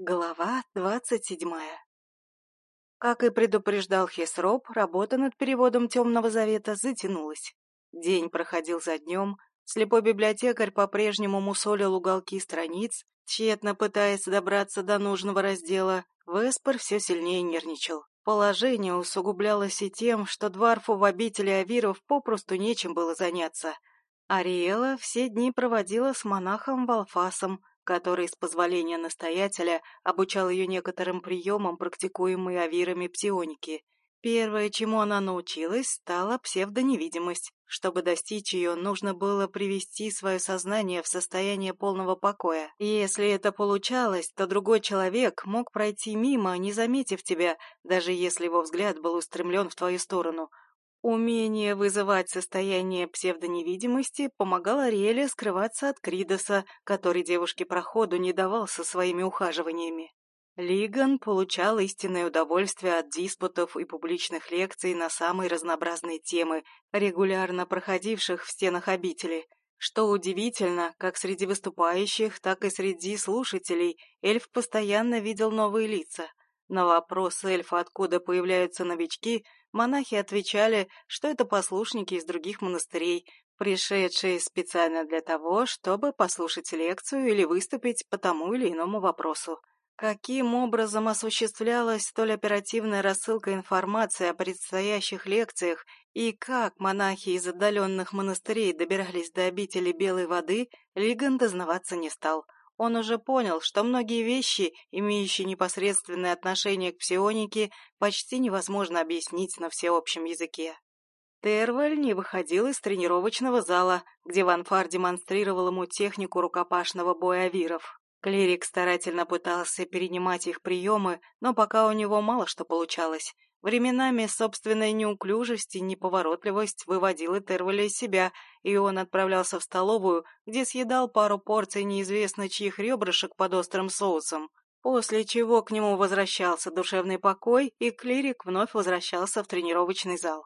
Глава двадцать седьмая Как и предупреждал Хесроп, работа над переводом «Темного завета» затянулась. День проходил за днем, слепой библиотекарь по-прежнему мусолил уголки страниц, тщетно пытаясь добраться до нужного раздела, Веспер все сильнее нервничал. Положение усугублялось и тем, что Дварфу в обители Авиров попросту нечем было заняться. Ариэла все дни проводила с монахом Валфасом, который, с позволения настоятеля, обучал ее некоторым приемам, практикуемой авирами псионики. Первое, чему она научилась, стала псевдоневидимость. Чтобы достичь ее, нужно было привести свое сознание в состояние полного покоя. Если это получалось, то другой человек мог пройти мимо, не заметив тебя, даже если его взгляд был устремлен в твою сторону – Умение вызывать состояние псевдоневидимости помогало Ариэле скрываться от Кридоса, который девушке проходу не давал со своими ухаживаниями. Лиган получал истинное удовольствие от диспутов и публичных лекций на самые разнообразные темы, регулярно проходивших в стенах обители. Что удивительно, как среди выступающих, так и среди слушателей эльф постоянно видел новые лица. На вопрос эльфа, откуда появляются новички, монахи отвечали, что это послушники из других монастырей, пришедшие специально для того, чтобы послушать лекцию или выступить по тому или иному вопросу. Каким образом осуществлялась столь оперативная рассылка информации о предстоящих лекциях и как монахи из отдаленных монастырей добирались до обители Белой воды, Лиган дознаваться не стал – он уже понял, что многие вещи, имеющие непосредственное отношение к псионике, почти невозможно объяснить на всеобщем языке. Терваль не выходил из тренировочного зала, где Ванфар демонстрировал ему технику рукопашного боя авиров. Клирик старательно пытался перенимать их приемы, но пока у него мало что получалось. Временами собственная неуклюжесть и неповоротливость выводила Терволя из себя, и он отправлялся в столовую, где съедал пару порций неизвестно чьих ребрышек под острым соусом, после чего к нему возвращался душевный покой, и клирик вновь возвращался в тренировочный зал.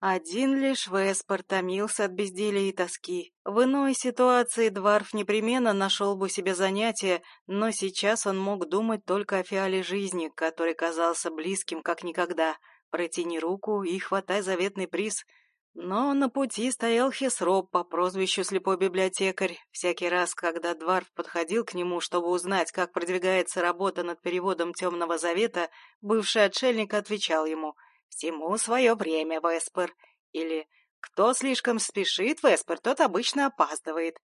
Один лишь Веспор томился от безделия и тоски. В иной ситуации Дварф непременно нашел бы себе занятие, но сейчас он мог думать только о фиале жизни, который казался близким как никогда. Протяни руку и хватай заветный приз. Но на пути стоял Хесроп по прозвищу Слепой Библиотекарь. Всякий раз, когда Дварф подходил к нему, чтобы узнать, как продвигается работа над переводом Темного Завета, бывший отшельник отвечал ему — «Всему свое время, Веспер». Или «Кто слишком спешит, Веспер, тот обычно опаздывает».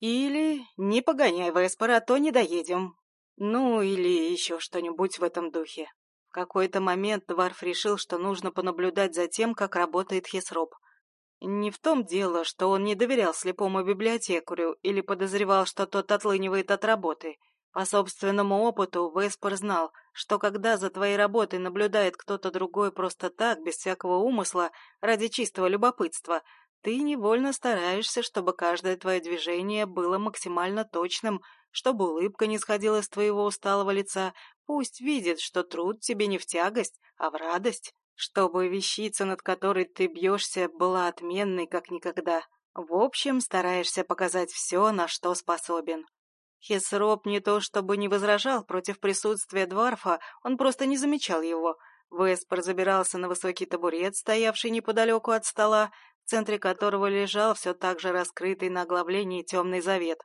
Или «Не погоняй, Веспер, а то не доедем». Ну, или еще что-нибудь в этом духе. В какой-то момент Дварф решил, что нужно понаблюдать за тем, как работает Хесроп. Не в том дело, что он не доверял слепому библиотекарю или подозревал, что тот отлынивает от работы — по собственному опыту Веспер знал, что когда за твоей работой наблюдает кто-то другой просто так, без всякого умысла, ради чистого любопытства, ты невольно стараешься, чтобы каждое твое движение было максимально точным, чтобы улыбка не сходила с твоего усталого лица, пусть видит, что труд тебе не в тягость, а в радость, чтобы вещица, над которой ты бьешься, была отменной, как никогда. В общем, стараешься показать все, на что способен. Хесроп не то чтобы не возражал против присутствия Дварфа, он просто не замечал его. Веспер забирался на высокий табурет, стоявший неподалеку от стола, в центре которого лежал все так же раскрытый на оглавлении темный завет,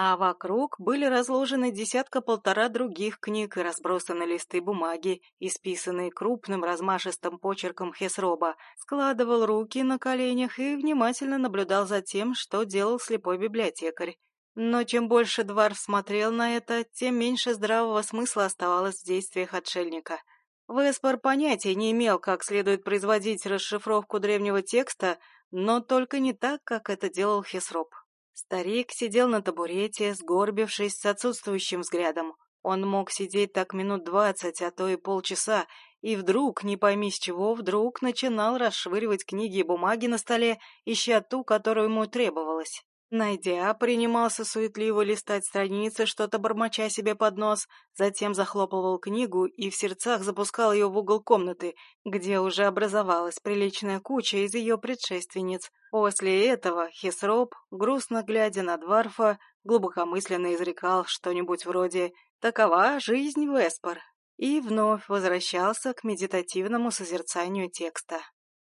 а вокруг были разложены десятка-полтора других книг и разбросаны листы бумаги, исписанные крупным размашистым почерком Хесроба, складывал руки на коленях и внимательно наблюдал за тем, что делал слепой библиотекарь. Но чем больше Дварф смотрел на это, тем меньше здравого смысла оставалось в действиях отшельника. Веспор понятия не имел, как следует производить расшифровку древнего текста, но только не так, как это делал Хесроп. Старик сидел на табурете, сгорбившись с отсутствующим взглядом. Он мог сидеть так минут двадцать, а то и полчаса, и вдруг, не пойми с чего, вдруг начинал расшвыривать книги и бумаги на столе, ища ту, которую ему требовалось. Найдя, принимался суетливо листать страницы, что-то бормоча себе под нос, затем захлопывал книгу и в сердцах запускал ее в угол комнаты, где уже образовалась приличная куча из ее предшественниц. После этого Хисроп, грустно глядя на Дварфа, глубокомысленно изрекал что-нибудь вроде «Такова жизнь Веспор» и вновь возвращался к медитативному созерцанию текста.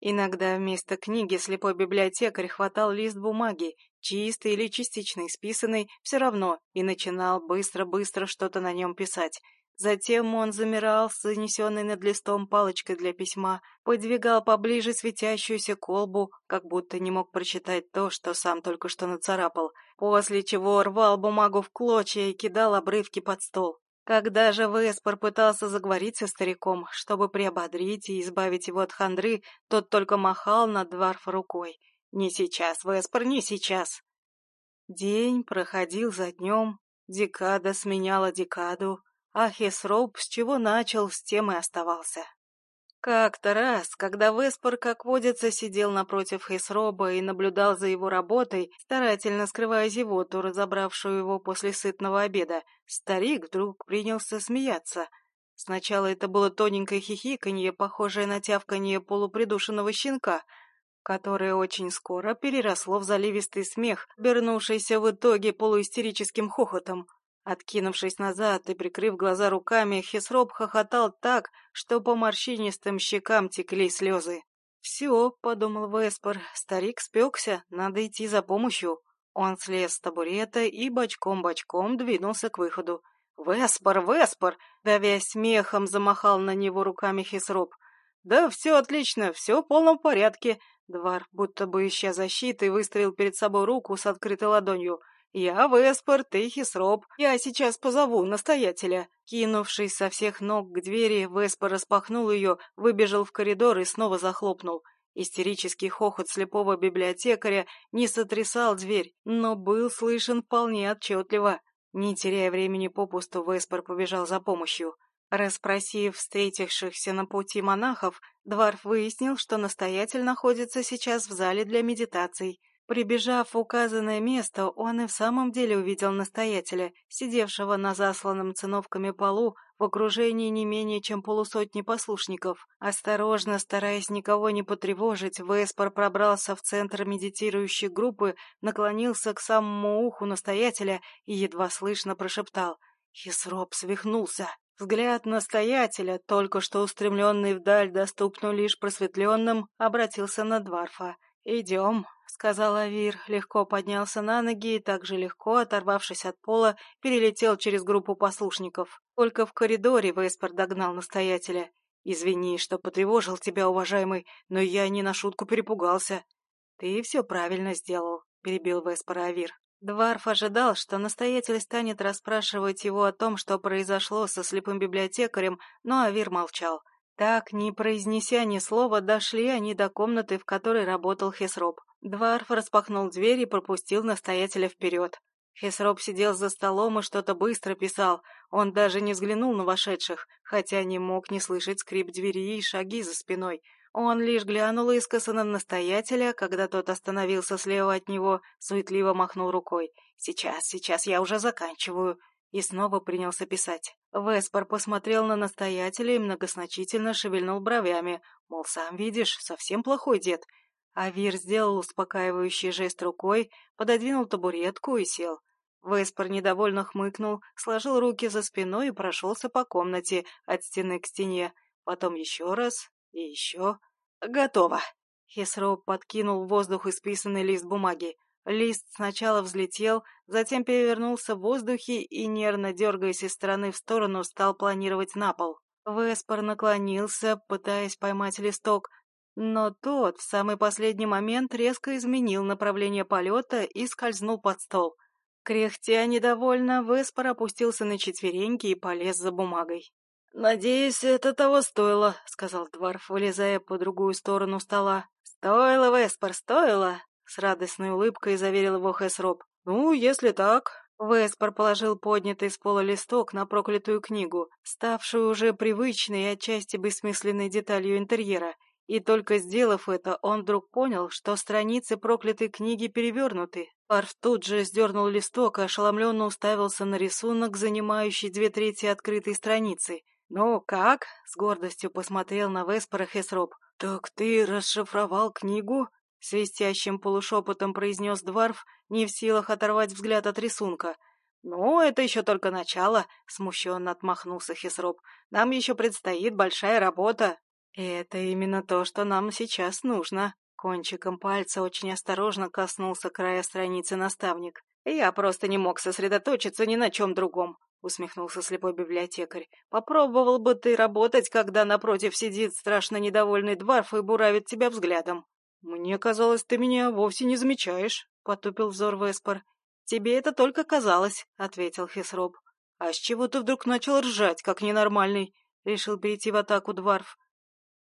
Иногда вместо книги слепой библиотекарь хватал лист бумаги, чистый или частично исписанный, все равно, и начинал быстро-быстро что-то на нем писать. Затем он замирал с занесенной над листом палочкой для письма, подвигал поближе светящуюся колбу, как будто не мог прочитать то, что сам только что нацарапал, после чего рвал бумагу в клочья и кидал обрывки под стол. Когда же Веспор пытался заговорить со стариком, чтобы приободрить и избавить его от хандры, тот только махал над Дварфа рукой. «Не сейчас, Веспор, не сейчас!» День проходил за днем, декада сменяла декаду, а Хесроп с чего начал, с тем и оставался. Как-то раз, когда Веспор, как водится, сидел напротив Хейсроба и наблюдал за его работой, старательно скрывая зевоту, разобравшую его после сытного обеда, старик вдруг принялся смеяться. Сначала это было тоненькое хихиканье, похожее на тявканье полупридушенного щенка, которое очень скоро переросло в заливистый смех, вернувшийся в итоге полуистерическим хохотом. Откинувшись назад и прикрыв глаза руками, Хисроп хохотал так, что по морщинистым щекам текли слезы. «Все», — подумал Веспор, — «старик спекся, надо идти за помощью». Он слез с табурета и бочком-бочком двинулся к выходу. «Веспор, Веспор!» — давясь смехом, замахал на него руками Хисроп. «Да все отлично, все в полном порядке». Двар, будто бы ища защиты, выставил перед собой руку с открытой ладонью — «Я Веспор, ты Хисроп. Я сейчас позову настоятеля». Кинувшись со всех ног к двери, Веспор распахнул ее, выбежал в коридор и снова захлопнул. Истерический хохот слепого библиотекаря не сотрясал дверь, но был слышен вполне отчетливо. Не теряя времени попусту, Веспор побежал за помощью. Расспросив встретившихся на пути монахов, Дварф выяснил, что настоятель находится сейчас в зале для медитаций. Прибежав в указанное место, он и в самом деле увидел настоятеля, сидевшего на засланном циновками полу в окружении не менее чем полусотни послушников. Осторожно, стараясь никого не потревожить, Веспор пробрался в центр медитирующей группы, наклонился к самому уху настоятеля и едва слышно прошептал «Хисроп свихнулся». Взгляд настоятеля, только что устремленный вдаль, доступную лишь просветленным, обратился на Дварфа. «Идем», — сказал Авир, легко поднялся на ноги и также легко, оторвавшись от пола, перелетел через группу послушников. Только в коридоре Веспер догнал настоятеля. «Извини, что потревожил тебя, уважаемый, но я не на шутку перепугался». «Ты все правильно сделал», — перебил Веспер Авир. Дварф ожидал, что настоятель станет расспрашивать его о том, что произошло со слепым библиотекарем, но Авир молчал. Так, не произнеся ни слова, дошли они до комнаты, в которой работал Хесроп. Дварф распахнул дверь и пропустил настоятеля вперед. Хесроп сидел за столом и что-то быстро писал. Он даже не взглянул на вошедших, хотя не мог не слышать скрип двери и шаги за спиной. Он лишь глянул искоса на настоятеля, когда тот остановился слева от него, суетливо махнул рукой. «Сейчас, сейчас, я уже заканчиваю и снова принялся писать. Веспор посмотрел на настоятеля и многосначительно шевельнул бровями, мол, сам видишь, совсем плохой дед. Авир сделал успокаивающий жест рукой, пододвинул табуретку и сел. Веспор недовольно хмыкнул, сложил руки за спиной и прошелся по комнате от стены к стене, потом еще раз и еще. «Готово!» Хесроп подкинул в воздух исписанный лист бумаги. Лист сначала взлетел, затем перевернулся в воздухе и, нервно дергаясь из стороны в сторону, стал планировать на пол. Веспор наклонился, пытаясь поймать листок, но тот в самый последний момент резко изменил направление полета и скользнул под стол. Кряхтя недовольно, Веспор опустился на четвереньки и полез за бумагой. «Надеюсь, это того стоило», — сказал Дварф, вылезая по другую сторону стола. «Стоило, Веспор, стоило!» С радостной улыбкой заверил его Хэсроп. «Ну, если так...» Веспор положил поднятый с пола листок на проклятую книгу, ставшую уже привычной и отчасти бессмысленной деталью интерьера, И только сделав это, он вдруг понял, что страницы проклятой книги перевернуты. Парф тут же сдернул листок и ошеломленно уставился на рисунок, занимающий две трети открытой страницы. «Ну, как?» — с гордостью посмотрел на Веспора Хесроп. «Так ты расшифровал книгу?» — свистящим полушепотом произнес Дварф, не в силах оторвать взгляд от рисунка. «Ну, это еще только начало», — смущенно отмахнулся Хесроп. «Нам еще предстоит большая работа». «Это именно то, что нам сейчас нужно». Кончиком пальца очень осторожно коснулся края страницы наставник. «Я просто не мог сосредоточиться ни на чем другом», — усмехнулся слепой библиотекарь. «Попробовал бы ты работать, когда напротив сидит страшно недовольный дворф и буравит тебя взглядом». «Мне казалось, ты меня вовсе не замечаешь», — потупил взор Веспор. «Тебе это только казалось», — ответил Хесроб. «А с чего ты вдруг начал ржать, как ненормальный?» — решил перейти в атаку Дварф.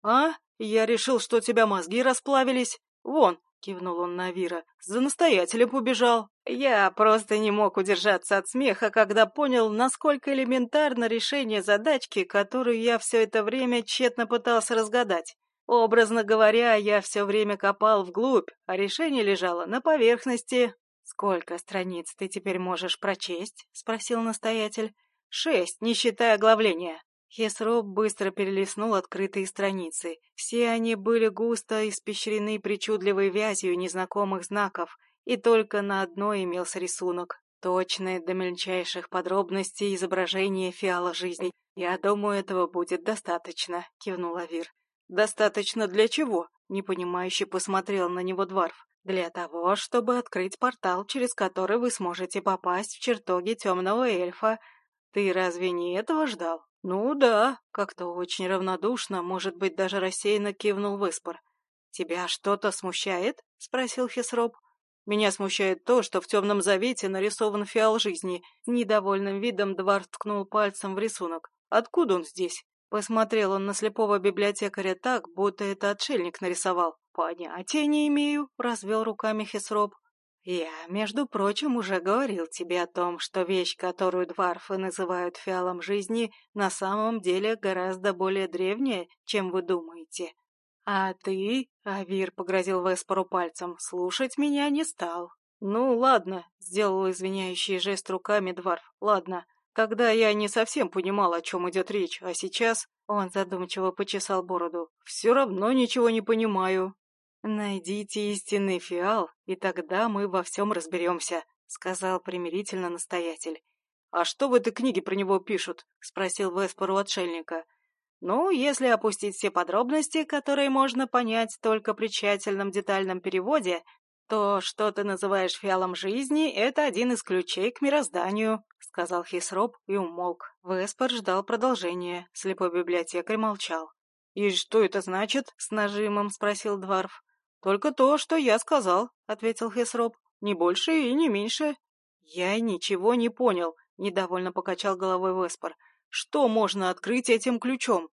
«А? Я решил, что у тебя мозги расплавились. Вон!» — кивнул он на Вира. «За настоятелем побежал». Я просто не мог удержаться от смеха, когда понял, насколько элементарно решение задачки, которую я все это время тщетно пытался разгадать. Образно говоря, я все время копал вглубь, а решение лежало на поверхности. «Сколько страниц ты теперь можешь прочесть?» — спросил настоятель. «Шесть, не считая оглавления». Хесроб быстро перелистнул открытые страницы. Все они были густо испещрены причудливой вязью незнакомых знаков, и только на одной имелся рисунок. Точное до мельчайших подробностей изображение фиала жизни. «Я думаю, этого будет достаточно», — кивнул Авир. «Достаточно для чего?» — непонимающе посмотрел на него Дварф. «Для того, чтобы открыть портал, через который вы сможете попасть в чертоги темного эльфа. Ты разве не этого ждал?» «Ну да», — как-то очень равнодушно, может быть, даже рассеянно кивнул Выспор. «Тебя что-то смущает?» — спросил Хесроб. «Меня смущает то, что в темном завете нарисован фиал жизни». Недовольным видом Двард ткнул пальцем в рисунок. «Откуда он здесь?» Посмотрел он на слепого библиотекаря так, будто это отшельник нарисовал. «Понятия не имею», — развел руками Хесроб. «Я, между прочим, уже говорил тебе о том, что вещь, которую дварфы называют фиалом жизни, на самом деле гораздо более древняя, чем вы думаете. А ты, — Авир погрозил Веспору пальцем, — слушать меня не стал. Ну, ладно, — сделал извиняющий жест руками дварф, — ладно. Тогда я не совсем понимал, о чем идет речь, а сейчас... Он задумчиво почесал бороду. «Все равно ничего не понимаю». «Найдите истинный фиал, и тогда мы во всем разберемся», — сказал примирительно настоятель. «А что в этой книге про него пишут?» — спросил Веспор у отшельника. «Ну, если опустить все подробности, которые можно понять только при тщательном детальном переводе, то, что ты называешь фиалом жизни, это один из ключей к мирозданию», — сказал Хисроп и умолк. Веспор ждал продолжения. Слепой библиотекарь молчал. «И что это значит?» — с нажимом спросил Дварф. «Только то, что я сказал», — ответил Хесроп. «Не больше и не меньше». «Я ничего не понял», — недовольно покачал головой Веспор. «Что можно открыть этим ключом?»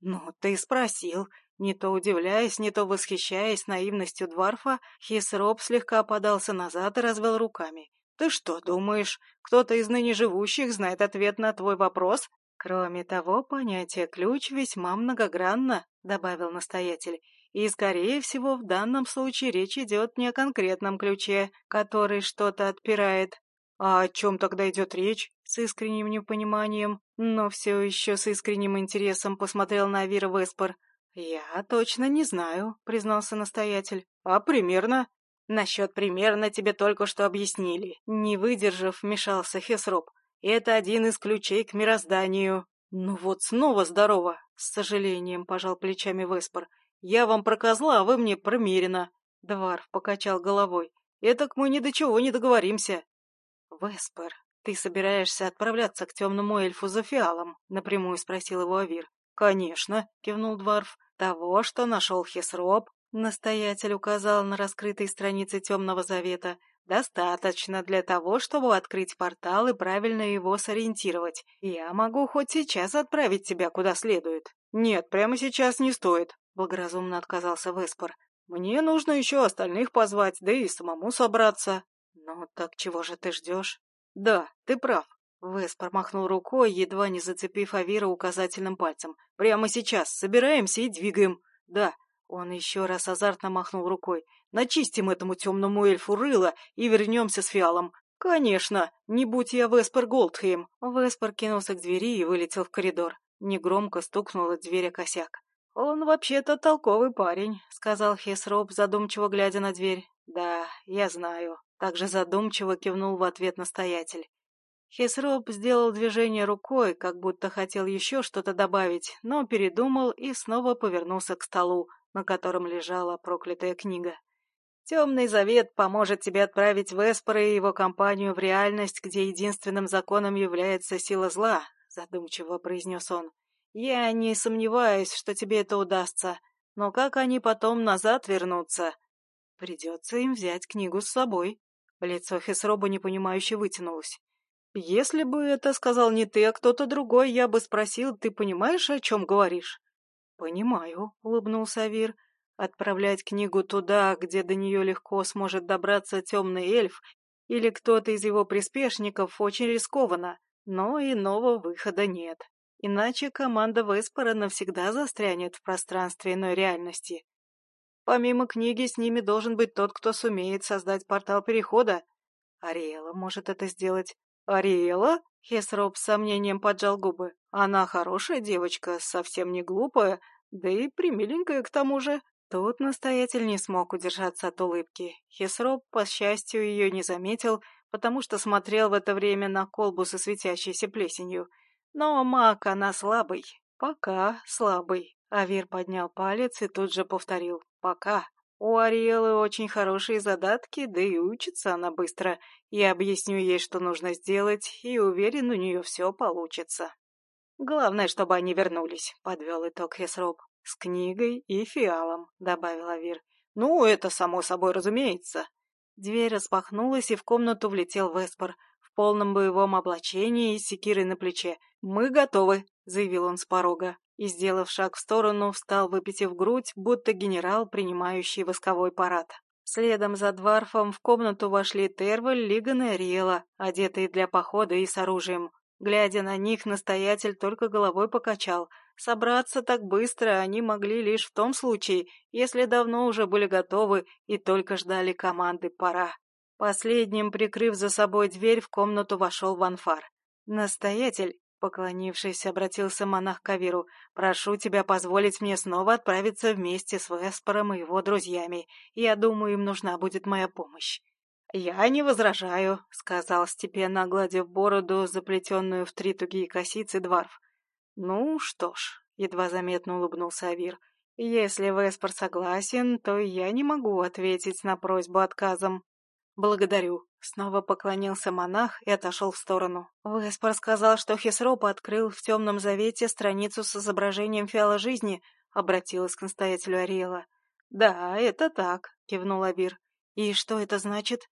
«Ну, ты спросил». Не то удивляясь, не то восхищаясь наивностью Дварфа, Хисроп слегка подался назад и развел руками. «Ты что, думаешь, кто-то из ныне живущих знает ответ на твой вопрос?» «Кроме того, понятие «ключ» весьма многогранно», — добавил настоятель. И, скорее всего, в данном случае речь идет не о конкретном ключе, который что-то отпирает. А о чем тогда идет речь? С искренним непониманием, но все еще с искренним интересом посмотрел на Авира Веспор. «Я точно не знаю», — признался настоятель. «А примерно?» «Насчет примерно тебе только что объяснили». Не выдержав, вмешался Хесроп. «Это один из ключей к мирозданию». «Ну вот снова здорово», — с сожалением пожал плечами Веспор. Я вам про козла, а вы мне про Мерина. Дварф покачал головой. Этак мы ни до чего не договоримся. Веспер, ты собираешься отправляться к темному эльфу за фиалом? Напрямую спросил его Авир. Конечно, кивнул Дварф. Того, что нашел Хесроб, настоятель указал на раскрытой странице темного завета, достаточно для того, чтобы открыть портал и правильно его сориентировать. Я могу хоть сейчас отправить тебя куда следует. Нет, прямо сейчас не стоит, — благоразумно отказался Веспор. «Мне нужно еще остальных позвать, да и самому собраться». «Ну так чего же ты ждешь?» «Да, ты прав». Веспор махнул рукой, едва не зацепив Авира указательным пальцем. «Прямо сейчас собираемся и двигаем. Да, Он еще раз азартно махнул рукой. «Начистим этому темному эльфу рыло и вернемся с фиалом. «Конечно! Не будь я Веспер Голдхейм!» Веспер кинулся к двери и вылетел в коридор. Негромко стукнула дверь о косяк. «Он вообще-то толковый парень», — сказал Хесроп, задумчиво глядя на дверь. «Да, я знаю». Также задумчиво кивнул в ответ настоятель. Хесроп сделал движение рукой, как будто хотел еще что-то добавить, но передумал и снова повернулся к столу, на котором лежала проклятая книга. Темный завет поможет тебе отправить Веспора и его компанию в реальность, где единственным законом является сила зла, задумчиво произнес он. Я не сомневаюсь, что тебе это удастся, но как они потом назад вернутся? Придется им взять книгу с собой. Лицо Хесроба непонимающе вытянулось. «Если бы это сказал не ты, а кто-то другой, я бы спросил, ты понимаешь, о чем говоришь?» «Понимаю», — улыбнулся Авир. Отправлять книгу туда, где до нее легко сможет добраться темный эльф или кто-то из его приспешников, очень рискованно, но иного выхода нет. Иначе команда Веспора навсегда застрянет в пространстве иной реальности. Помимо книги с ними должен быть тот, кто сумеет создать портал перехода. Ариэла может это сделать. Ариэла? Хесроп с сомнением поджал губы. Она хорошая девочка, совсем не глупая, да и примиленькая к тому же. Тут настоятель не смог удержаться от улыбки. Хесроп, по счастью, ее не заметил, потому что смотрел в это время на колбу со светящейся плесенью. Но маг она слабый. Пока слабый. Авир поднял палец и тут же повторил. Пока. У Ариэлы очень хорошие задатки, да и учится она быстро. Я объясню ей, что нужно сделать, и уверен, у нее все получится. Главное, чтобы они вернулись, подвел итог Хесроп. «С книгой и фиалом», — добавила Вир. «Ну, это само собой разумеется». Дверь распахнулась, и в комнату влетел Веспор в полном боевом облачении и секирой на плече. «Мы готовы», — заявил он с порога, и, сделав шаг в сторону, встал, выпитив грудь, будто генерал, принимающий восковой парад. Следом за Дварфом в комнату вошли Терваль, Лиган и Ариэла, одетые для похода и с оружием. Глядя на них, настоятель только головой покачал — Собраться так быстро они могли лишь в том случае, если давно уже были готовы и только ждали команды «пора». Последним, прикрыв за собой дверь, в комнату вошел Ванфар. «Настоятель», — поклонившись, обратился монах к Авиру, «прошу тебя позволить мне снова отправиться вместе с Веспором и его друзьями. Я думаю, им нужна будет моя помощь». «Я не возражаю», — сказал степенно, гладив бороду, заплетенную в три тугие косицы, дворф. «Ну что ж», — едва заметно улыбнулся Авир, — «если Веспор согласен, то я не могу ответить на просьбу отказом». «Благодарю», — снова поклонился монах и отошел в сторону. Веспор сказал, что Хесроп открыл в темном завете страницу с изображением фиала жизни, обратилась к настоятелю Ариэла. «Да, это так», — кивнул Авир. «И что это значит?»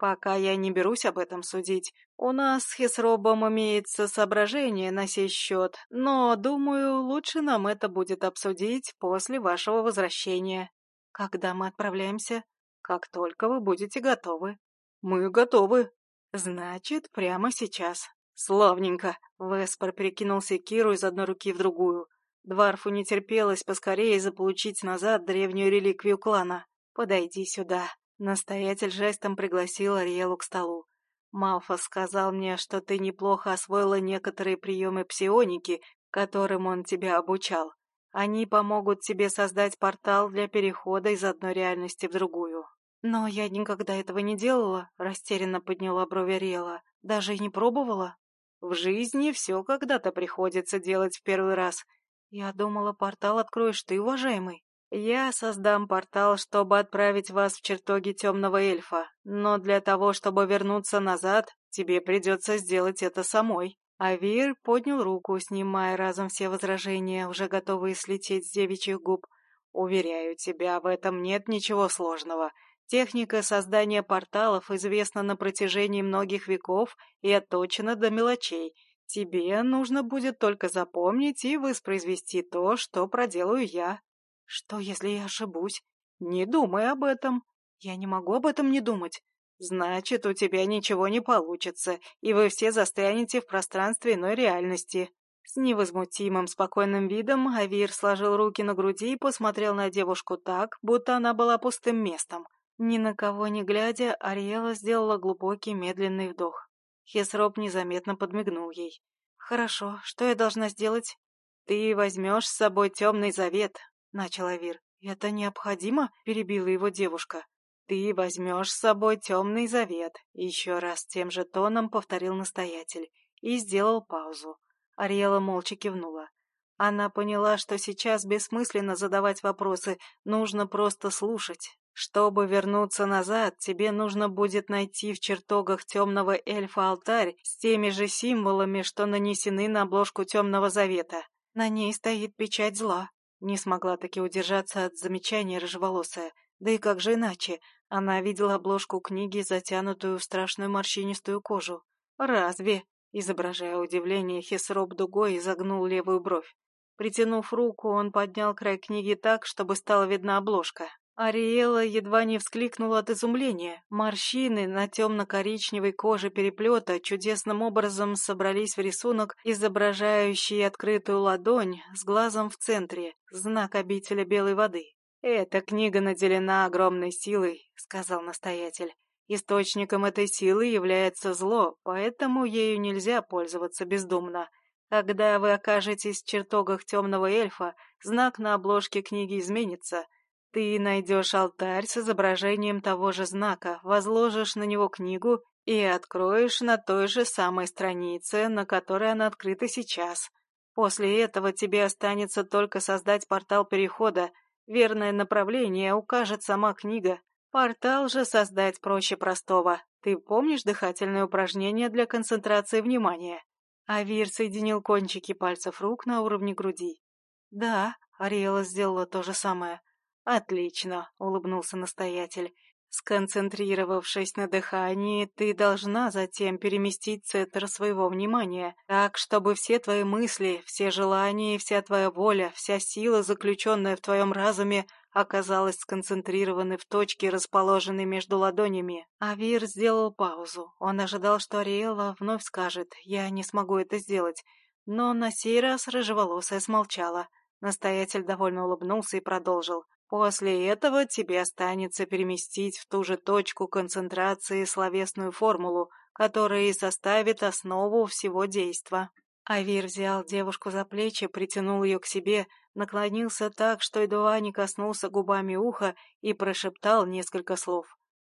Пока я не берусь об этом судить. У нас с Хесробом имеется соображение на сей счет, но, думаю, лучше нам это будет обсудить после вашего возвращения. Когда мы отправляемся? Как только вы будете готовы. Мы готовы. Значит, прямо сейчас. Славненько. Веспор перекинул секиру из одной руки в другую. Дварфу не терпелось поскорее заполучить назад древнюю реликвию клана. «Подойди сюда», Настоятель жестом пригласил Ариэлу к столу. «Малфос сказал мне, что ты неплохо освоила некоторые приемы псионики, которым он тебя обучал. Они помогут тебе создать портал для перехода из одной реальности в другую». «Но я никогда этого не делала», — растерянно подняла брови Ариэла. «Даже и не пробовала». «В жизни все когда-то приходится делать в первый раз. Я думала, портал откроешь ты, уважаемый». Я создам портал, чтобы отправить вас в чертоги темного эльфа, но для того, чтобы вернуться назад, тебе придется сделать это самой. Авир поднял руку, снимая разом все возражения, уже готовые слететь с девичьих губ. Уверяю тебя, в этом нет ничего сложного. Техника создания порталов известна на протяжении многих веков и отточена до мелочей. Тебе нужно будет только запомнить и воспроизвести то, что проделаю я. Что, если я ошибусь? Не думай об этом. Я не могу об этом не думать. Значит, у тебя ничего не получится, и вы все застрянете в пространстве иной реальности. С невозмутимым спокойным видом Авир сложил руки на груди и посмотрел на девушку так, будто она была пустым местом. Ни на кого не глядя, Ариэла сделала глубокий медленный вдох. Хесроп незаметно подмигнул ей. «Хорошо, что я должна сделать?» «Ты возьмешь с собой темный завет», — начал Авир. «Это необходимо?» — перебила его девушка. «Ты возьмешь с собой темный завет», — еще раз тем же тоном повторил настоятель и сделал паузу. Ариэла молча кивнула. Она поняла, что сейчас бессмысленно задавать вопросы, нужно просто слушать. Чтобы вернуться назад, тебе нужно будет найти в чертогах темного эльфа алтарь с теми же символами, что нанесены на обложку темного завета. На ней стоит печать зла. Не смогла таки удержаться от замечания рыжеволосая. Да и как же иначе? Она видела обложку книги, затянутую в страшную морщинистую кожу. «Разве?» Изображая удивление, Хесроп дугой изогнул левую бровь. Притянув руку, он поднял край книги так, чтобы стала видна обложка. Ариэла едва не вскликнула от изумления. Морщины на темно-коричневой коже переплета чудесным образом собрались в рисунок, изображающий открытую ладонь с глазом в центре, знак обителя белой воды. «Эта книга наделена огромной силой», — сказал настоятель. Источником этой силы является зло, поэтому ею нельзя пользоваться бездумно. Когда вы окажетесь в чертогах темного эльфа, знак на обложке книги изменится. Ты найдешь алтарь с изображением того же знака, возложишь на него книгу и откроешь на той же самой странице, на которой она открыта сейчас. После этого тебе останется только создать портал перехода. Верное направление укажет сама книга. Портал же создать проще простого. Ты помнишь дыхательное упражнение для концентрации внимания? Авир соединил кончики пальцев рук на уровне груди. Да, Ариэла сделала то же самое. Отлично, улыбнулся настоятель. Сконцентрировавшись на дыхании, ты должна затем переместить центр своего внимания, так, чтобы все твои мысли, все желания и вся твоя воля, вся сила, заключенная в твоем разуме, оказалась сконцентрированы в точке, расположенной между ладонями. Авир сделал паузу. Он ожидал, что Ариэла вновь скажет «Я не смогу это сделать». Но на сей раз рыжеволосая смолчала. Настоятель довольно улыбнулся и продолжил. После этого тебе останется переместить в ту же точку концентрации словесную формулу, которая и составит основу всего действа. Авир взял девушку за плечи, притянул ее к себе, наклонился так, что едва не коснулся губами уха и прошептал несколько слов.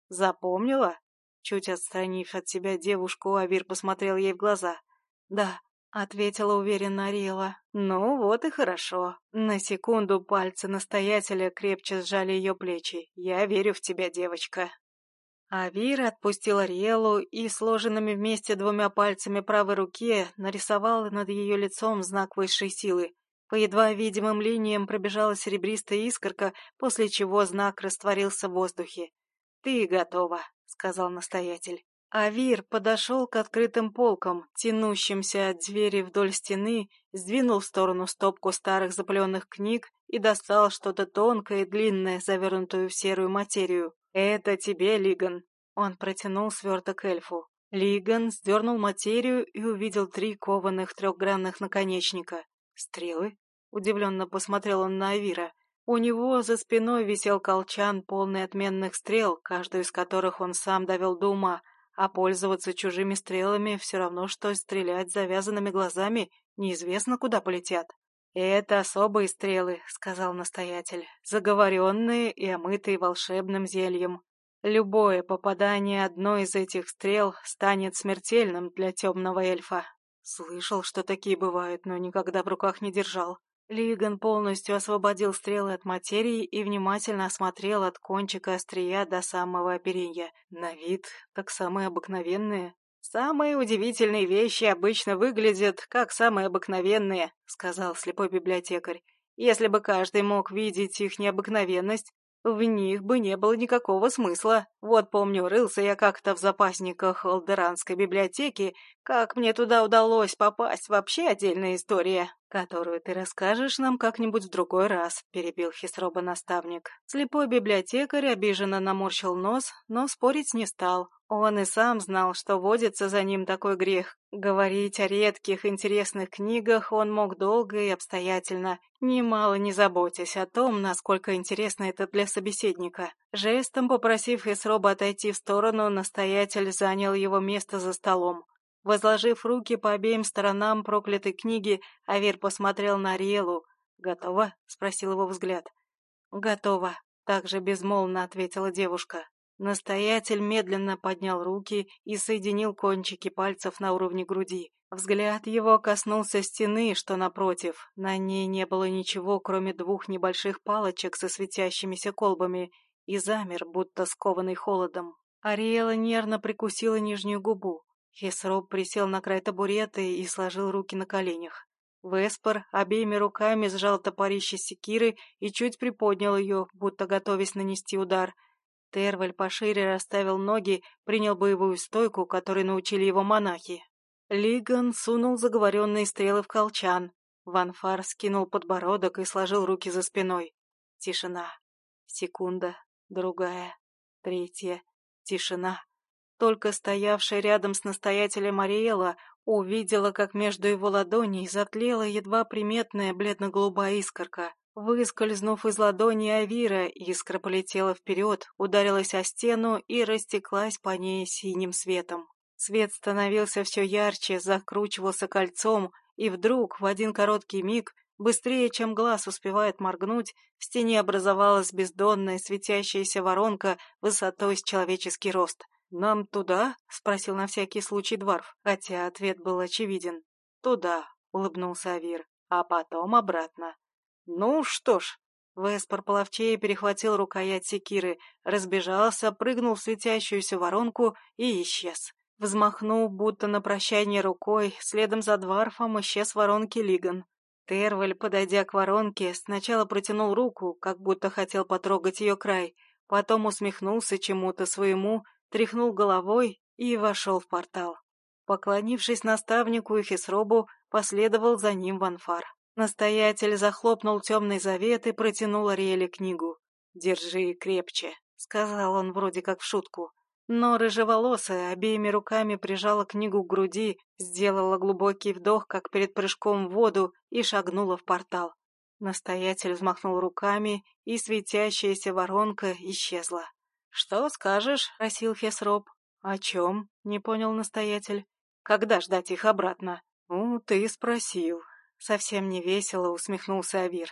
«Запомнила?» Чуть отстранив от себя девушку, Авир посмотрел ей в глаза. «Да», — ответила уверенно Ариэла. «Ну вот и хорошо». На секунду пальцы настоятеля крепче сжали ее плечи. «Я верю в тебя, девочка». Авир отпустил Ариэлу и сложенными вместе двумя пальцами правой руки нарисовал над ее лицом знак высшей силы. По едва видимым линиям пробежала серебристая искорка, после чего знак растворился в воздухе. «Ты готова», — сказал настоятель. Авир подошел к открытым полкам, тянущимся от двери вдоль стены, сдвинул в сторону стопку старых запыленных книг и достал что-то тонкое и длинное, завернутую в серую материю. «Это тебе, Лиган!» Он протянул сверток эльфу. Лиган сдернул материю и увидел три кованых трехгранных наконечника. «Стрелы?» — удивленно посмотрел он на Авира. У него за спиной висел колчан, полный отменных стрел, каждую из которых он сам довел до ума — а пользоваться чужими стрелами все равно, что стрелять завязанными глазами, неизвестно, куда полетят. «Это особые стрелы», — сказал настоятель, — «заговоренные и омытые волшебным зельем. Любое попадание одной из этих стрел станет смертельным для темного эльфа». Слышал, что такие бывают, но никогда в руках не держал. Лиган полностью освободил стрелы от материи и внимательно осмотрел от кончика острия до самого оперенья. На вид, как самые обыкновенные. «Самые удивительные вещи обычно выглядят, как самые обыкновенные», — сказал слепой библиотекарь. «Если бы каждый мог видеть их необыкновенность, в них бы не было никакого смысла. Вот помню, рылся я как-то в запасниках Алдеранской библиотеки, Как мне туда удалось попасть, вообще отдельная история, которую ты расскажешь нам как-нибудь в другой раз», — перебил Хисроба наставник. Слепой библиотекарь обиженно наморщил нос, но спорить не стал. Он и сам знал, что водится за ним такой грех. Говорить о редких интересных книгах он мог долго и обстоятельно, немало не заботясь о том, насколько интересно это для собеседника. Жестом попросив Хисроба отойти в сторону, настоятель занял его место за столом. Возложив руки по обеим сторонам проклятой книги, Авер посмотрел на Риэлу. «Готово?» — спросил его взгляд. «Готово», — также безмолвно ответила девушка. Настоятель медленно поднял руки и соединил кончики пальцев на уровне груди. Взгляд его коснулся стены, что напротив. На ней не было ничего, кроме двух небольших палочек со светящимися колбами, и замер, будто скованный холодом. Ариэла нервно прикусила нижнюю губу. Хесроб присел на край табурета и сложил руки на коленях. Веспор обеими руками сжал топорище секиры и чуть приподнял ее, будто готовясь нанести удар. Терваль пошире расставил ноги, принял боевую стойку, которой научили его монахи. Лиган сунул заговоренные стрелы в колчан. Ванфар скинул подбородок и сложил руки за спиной. Тишина. Секунда. Другая. Третья. Тишина. Только стоявшая рядом с настоятелем Ариэла увидела, как между его ладоней затлела едва приметная бледно-голубая искорка. Выскользнув из ладони Авира, искра полетела вперед, ударилась о стену и растеклась по ней синим светом. Свет становился все ярче, закручивался кольцом, и вдруг, в один короткий миг, быстрее, чем глаз успевает моргнуть, в стене образовалась бездонная светящаяся воронка высотой с человеческий рост. «Нам туда?» — спросил на всякий случай Дварф, хотя ответ был очевиден. «Туда», — улыбнулся Авир, — «а потом обратно». «Ну что ж». Веспор половчее перехватил рукоять секиры, разбежался, прыгнул в светящуюся воронку и исчез. Взмахнув, будто на прощание рукой, следом за Дварфом исчез в воронке Лиган. Терваль, подойдя к воронке, сначала протянул руку, как будто хотел потрогать ее край, потом усмехнулся чему-то своему тряхнул головой и вошел в портал. Поклонившись наставнику и Хисробу, последовал за ним Ванфар. Настоятель захлопнул темный завет и протянул Ариэле книгу. «Держи крепче», — сказал он вроде как в шутку. Но рыжеволосая обеими руками прижала книгу к груди, сделала глубокий вдох, как перед прыжком в воду, и шагнула в портал. Настоятель взмахнул руками, и светящаяся воронка исчезла. «Что скажешь?» — просил Хесроп. «О чем?» — не понял настоятель. «Когда ждать их обратно?» «Ну, ты спросил». Совсем не весело усмехнулся Авир.